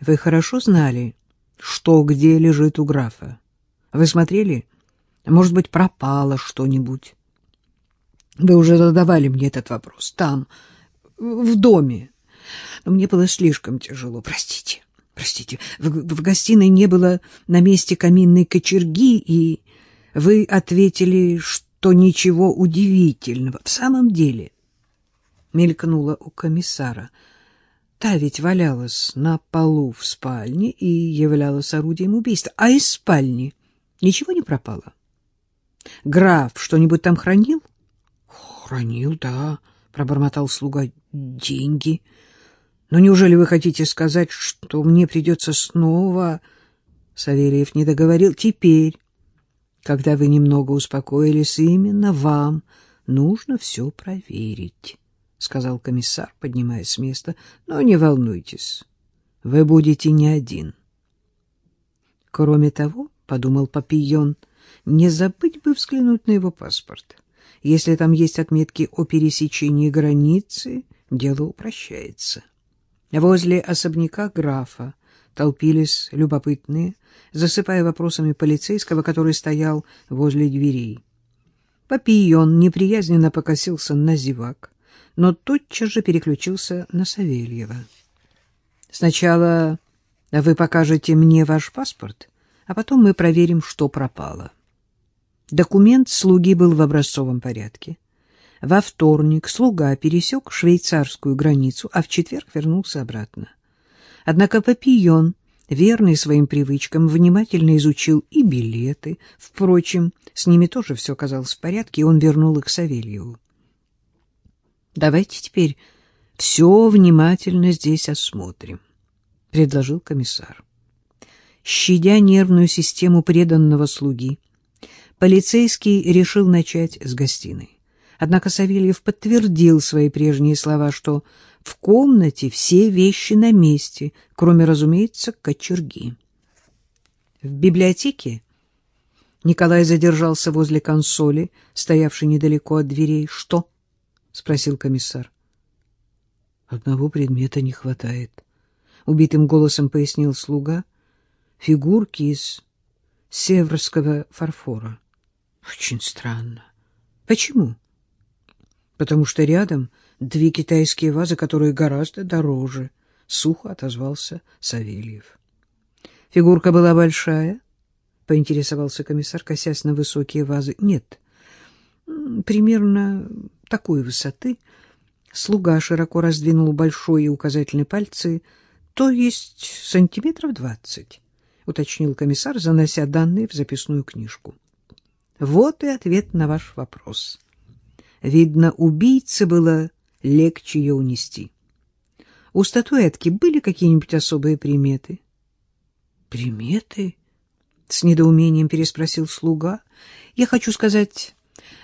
Вы хорошо знали, что где лежит у графа? Вы смотрели? Может быть, пропало что-нибудь? Вы уже задавали мне этот вопрос. Там, в доме. Но мне было слишком тяжело. Простите, простите. В, в гостиной не было на месте каминной кочерги, и вы ответили, что ничего удивительного. В самом деле, мелькнула у комиссара — Та ведь валялась на полу в спальне и являлась орудием убийства. А из спальни ничего не пропало? Граф что-нибудь там хранил? Хранил, да, пробормотал слуга. Деньги. Но неужели вы хотите сказать, что мне придется снова... Савельев не договорил. Теперь, когда вы немного успокоились, именно вам нужно все проверить. — сказал комиссар, поднимаясь с места. — Но не волнуйтесь, вы будете не один. Кроме того, — подумал Папийон, — не забыть бы взглянуть на его паспорт. Если там есть отметки о пересечении границы, дело упрощается. Возле особняка графа толпились любопытные, засыпая вопросами полицейского, который стоял возле дверей. Папийон неприязненно покосился на зевак но тотчас же переключился на Савельева. «Сначала вы покажете мне ваш паспорт, а потом мы проверим, что пропало». Документ слуги был в образцовом порядке. Во вторник слуга пересек швейцарскую границу, а в четверг вернулся обратно. Однако Папийон, верный своим привычкам, внимательно изучил и билеты. Впрочем, с ними тоже все оказалось в порядке, и он вернул их Савельеву. Давайте теперь все внимательно здесь осмотрим, — предложил комиссар. Щадя нервную систему преданного слуги, полицейский решил начать с гостиной. Однако Савельев подтвердил свои прежние слова, что в комнате все вещи на месте, кроме, разумеется, кочерги. В библиотеке Николай задержался возле консоли, стоявшей недалеко от дверей. Что? — спросил комиссар. — Одного предмета не хватает, — убитым голосом пояснил слуга. — Фигурки из северского фарфора. — Очень странно. — Почему? — Потому что рядом две китайские вазы, которые гораздо дороже, — сухо отозвался Савельев. — Фигурка была большая? — поинтересовался комиссар, косясь на высокие вазы. — Нет, примерно такой высоты. Слуга широко раздвинул большой и указательный пальцы, то есть сантиметров двадцать, — уточнил комиссар, занося данные в записную книжку. Вот и ответ на ваш вопрос. Видно, убийце было легче ее унести. У статуэтки были какие-нибудь особые приметы? — Приметы? — с недоумением переспросил слуга. — Я хочу сказать,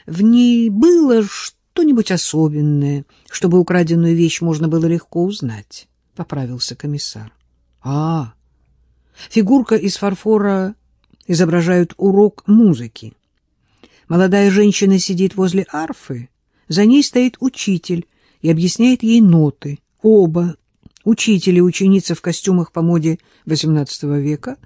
в ней было что что-нибудь особенное, чтобы украденную вещь можно было легко узнать, — поправился комиссар. — А, фигурка из фарфора изображает урок музыки. Молодая женщина сидит возле арфы, за ней стоит учитель и объясняет ей ноты. Оба, учитель и ученица в костюмах по моде XVIII века,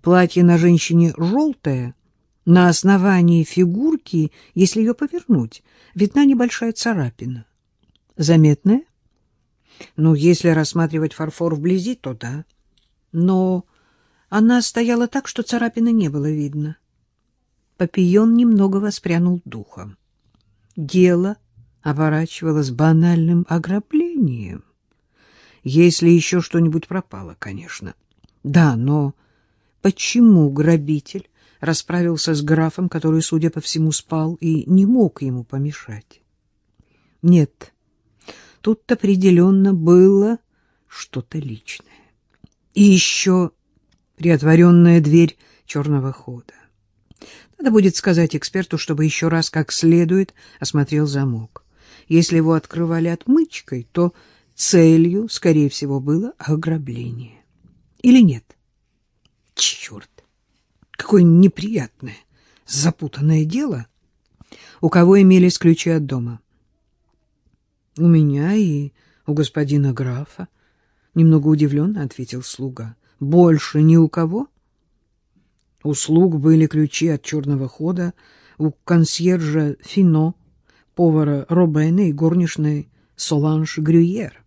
платье на женщине желтое — на основании фигурки, если ее повернуть, видна небольшая царапина. Заметная? Ну, если рассматривать фарфор вблизи, то да. Но она стояла так, что царапины не было видно. Папион немного воспрянул духом. Дело оборачивалось банальным ограблением. Если еще что-нибудь пропало, конечно. Да, но почему грабитель расправился с графом, который, судя по всему, спал и не мог ему помешать. Нет, тут определенно было что-то личное. И еще приотворенная дверь черного хода. Надо будет сказать эксперту, чтобы еще раз как следует осмотрел замок. Если его открывали отмычкой, то целью, скорее всего, было ограбление. Или нет? Черт! Какое неприятное, запутанное дело. У кого имелись ключи от дома? У меня и у господина графа. — немного удивленно ответил слуга. — Больше ни у кого? У слуг были ключи от черного хода, у консьержа Фино, повара Робена и горничной Соланж Грюйер.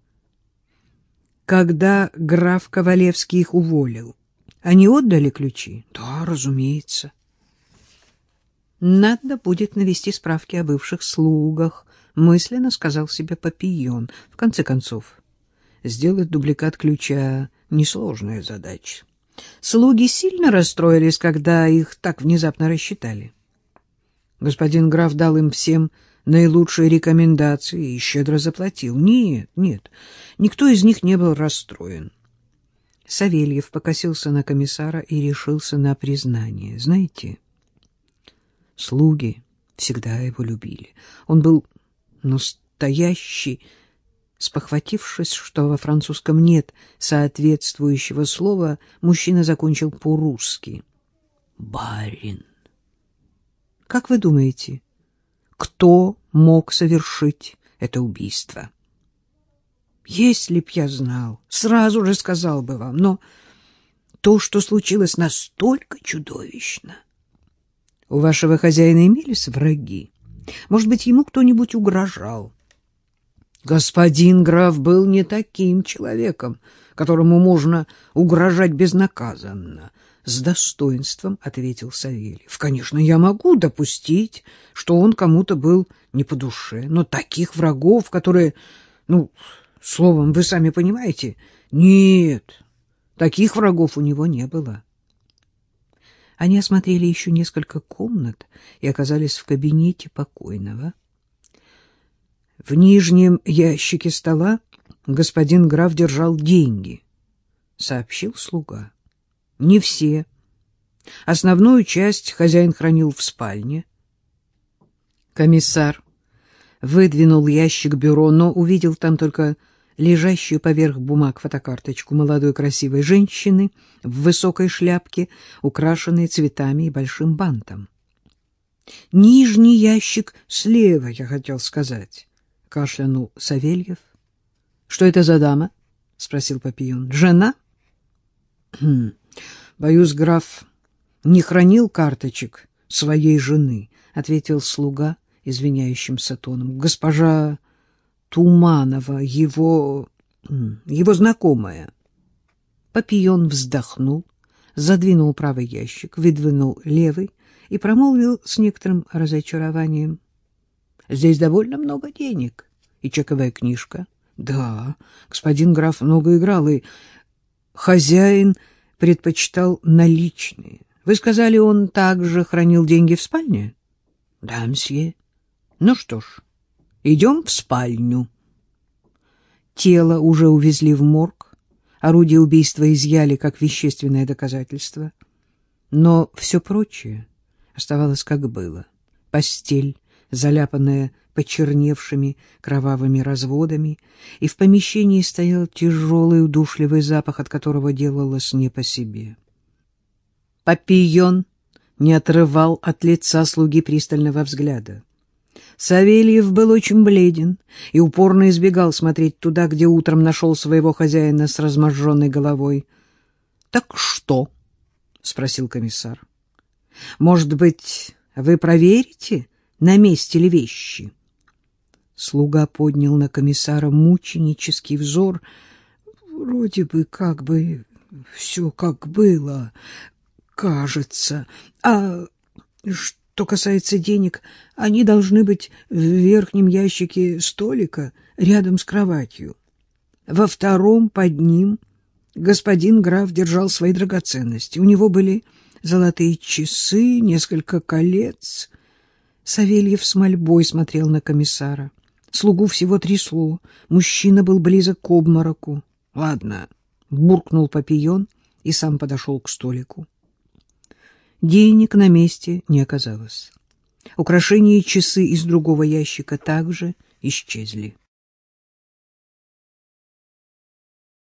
Когда граф Ковалевский их уволил, они отдали ключи? Да, разумеется. Надо будет навести справки о бывших слугах, мысленно сказал себе Папион. В конце концов, сделать дубликат ключа — несложная задача. Слуги сильно расстроились, когда их так внезапно рассчитали. Господин граф дал им всем наилучшие рекомендации и щедро заплатил. Нет, нет, никто из них не был расстроен. Савельев покосился на комиссара и решился на признание. Знаете, слуги всегда его любили. Он был настоящий, спохватившись, что во французском нет соответствующего слова, мужчина закончил по-русски. «Барин». Как вы думаете, кто мог совершить это убийство? Если б я знал, сразу же сказал бы вам, но то, что случилось, настолько чудовищно. У вашего хозяина имелись враги? Может быть, ему кто-нибудь угрожал? Господин граф был не таким человеком, которому можно угрожать безнаказанно с достоинством ответил Савельев. Конечно, я могу допустить, что он кому-то был не по душе, но таких врагов, которые, ну, словом, вы сами понимаете, нет, таких врагов у него не было. Они осмотрели еще несколько комнат и оказались в кабинете покойного. В нижнем ящике стола господин граф держал деньги, сообщил слуга. Не все. Основную часть хозяин хранил в спальне. Комиссар выдвинул ящик бюро, но увидел там только лежащую поверх бумаг фотокарточку молодой красивой женщины в высокой шляпке, украшенной цветами и большим бантом. «Нижний ящик слева, я хотел сказать», — кашлянул Савельев. «Что это за дама?» — спросил Папион. «Жена?» «Хм, Боюсь, граф не хранил карточек своей жены, — ответил слуга извиняющимся тоном. Госпожа Туманова, его... его знакомая. Папион вздохнул, задвинул правый ящик, выдвинул левый и промолвил с некоторым разочарованием. — Здесь довольно много денег. И чековая книжка. — Да, господин граф много играл, и хозяин предпочитал наличные. Вы сказали, он также хранил деньги в спальне? — Да, мсье. — Ну что ж, идем в спальню. Тело уже увезли в морг, орудие убийства изъяли как вещественное доказательство. Но все прочее оставалось как было. Постель, заляпанная почерневшими кровавыми разводами, и в помещении стоял тяжелый удушливый запах, от которого делалось не по себе. Папион не отрывал от лица слуги пристального взгляда. Савельев был очень бледен и упорно избегал смотреть туда, где утром нашел своего хозяина с разможженной головой. — Так что? — спросил комиссар. — Может быть, вы проверите, на месте ли вещи? — Слуга поднял на комиссара мученический взор. Вроде бы как бы все как было, кажется. А что касается денег, они должны быть в верхнем ящике столика рядом с кроватью. Во втором под ним господин граф держал свои драгоценности. У него были золотые часы, несколько колец. Савельев с мольбой смотрел на комиссара. Слугу всего трясло. Мужчина был близок к обмороку. — Ладно, — буркнул Папион и сам подошел к столику. Денег на месте не оказалось. Украшения и часы из другого ящика также исчезли.